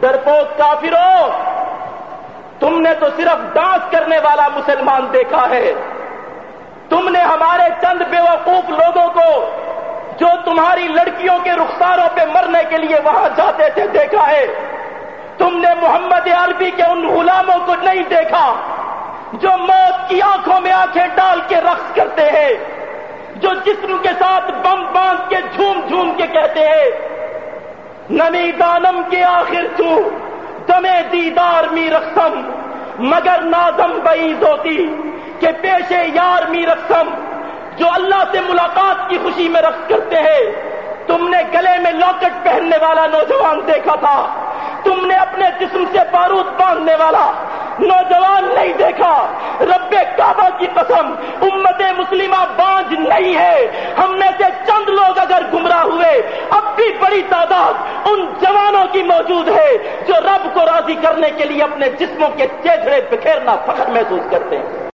ڈرپوک کافروں، تم نے تو صرف ڈانس کرنے والا مسلمان دیکھا ہے۔ تم نے ہمارے چند بیوقوف لوگوں کو جو تمہاری لڑکیوں کے رخساروں پہ مرنے کے لیے وہاں جاتے تھے دیکھا ہے۔ تم نے محمد عربی کے ان غلاموں کو نہیں دیکھا جو موت کی آنکھوں میں آنکھیں ڈال کے رقص کرتے ہیں، جو جسم کے ساتھ بم باندھ کے جھوم جھوم کے کہتے ہیں۔ نمی دانم کے آخر تو دمے دیدار می رقصم، مگر نازم بعید ہوتی کہ پیشے یار می رقصم۔ جو اللہ سے ملاقات کی خوشی میں رقص کرتے ہیں، تم نے گلے میں لاکٹ پہننے والا نوجوان دیکھا تھا۔ تم نے اپنے جسم سے بارود باندھنے والا نوجوان نہیں دیکھا۔ رب کعبہ کی قسم، امت مسلمہ بڑی ان جوانوں کی موجود ہے جو رب کو راضی کرنے کے لیے اپنے جسموں کے چیچڑے بکھیرنا فخر محسوس کرتے ہیں۔